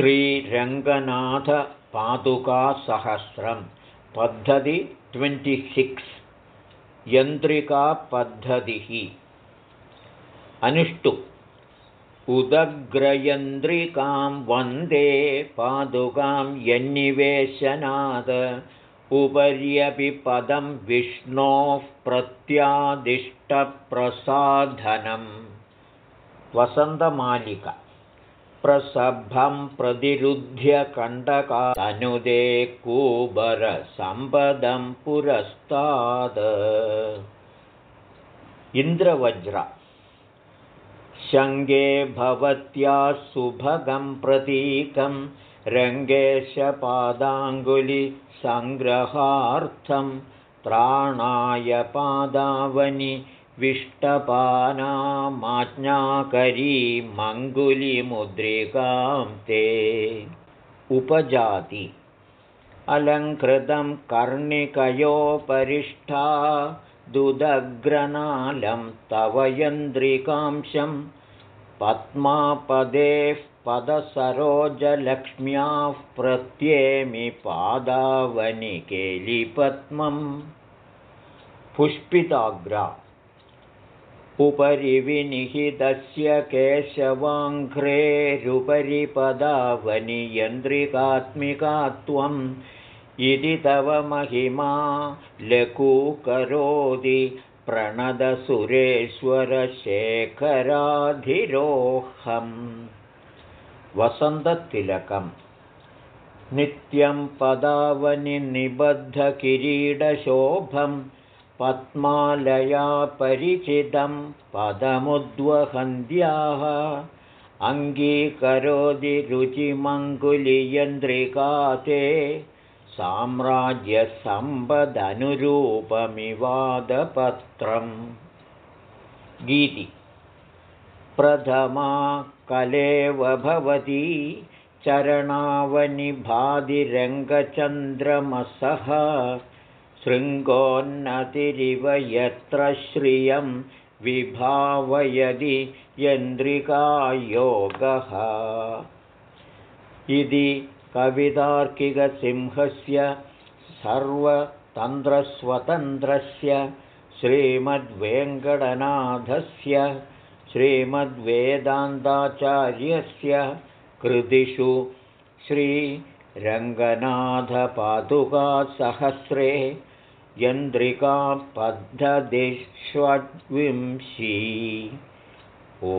श्रीरङ्गनाथपादुकासहस्रं पद्धति ट्वेण्टिसिक्स् यन्त्रिकापद्धतिः। अनुष्टु। उदग्रयन्द्रिकां वन्दे पादुकां यन्निवेशनाद। उपर्यपि पदं विष्णोः प्रत्यादिष्टप्रसाधनं वसन्तमालिका प्रसभं प्रतिरुध्य कण्डकानुदे कूबरसम्पदं पुरस्ताद। इन्द्रवज्र। शङ्गे भवत्या सुभगं प्रतीकं रङ्गेशपादाङ्गुलिसङ्ग्रहार्थं त्राणाय पादावनि विष्टपानामाज्ञाकरी मङ्गुलिमुद्रिकां ते उपजाति। अलङ्कृतं कर्णिकयोपरिष्ठा दुदग्रनालं तव यन्द्रिकांशं पद्मापदेः पदसरोजलक्ष्म्याः प्रत्येमि पादावनिकेलिपद्मम्। पुष्पिताग्रा उपरि विनिहितस्य केशवाङ्घ्रेरुपरि पदावनियन्द्रिकात्मिका त्वम्। इति तव महिमा लघूकरोति प्रणदसुरेश्वरशेखराधिरोहम् वसन्ततिलकम् नित्यं पदावनिनिबद्धकिरीडशोभं पद्मालया परिचितं पदमुद्वहन्द्याः अङ्गीकरोति रुचिमङ्गुलियन्द्रिका ते साम्राज्यसम्पदनुरूपमिवादपत्रम्। गीति। प्रथमा कलेव भवती चरणावनिभादिरङ्गचन्द्रमसः शृङ्गोन्नतिरिव यत्र श्रियं विभावयदि यन्द्रिकायोगः। इति कवितार्किकसिंहस्य सर्वतन्त्रस्वतन्त्रस्य श्रीमद्वेङ्कटनाथस्य श्रीमद्वेदान्ताचार्यस्य कृतिषु श्रीरङ्गनाथपादुकासहस्रे यन्द्रिकापद्धतिष्वद्विंशी। ओ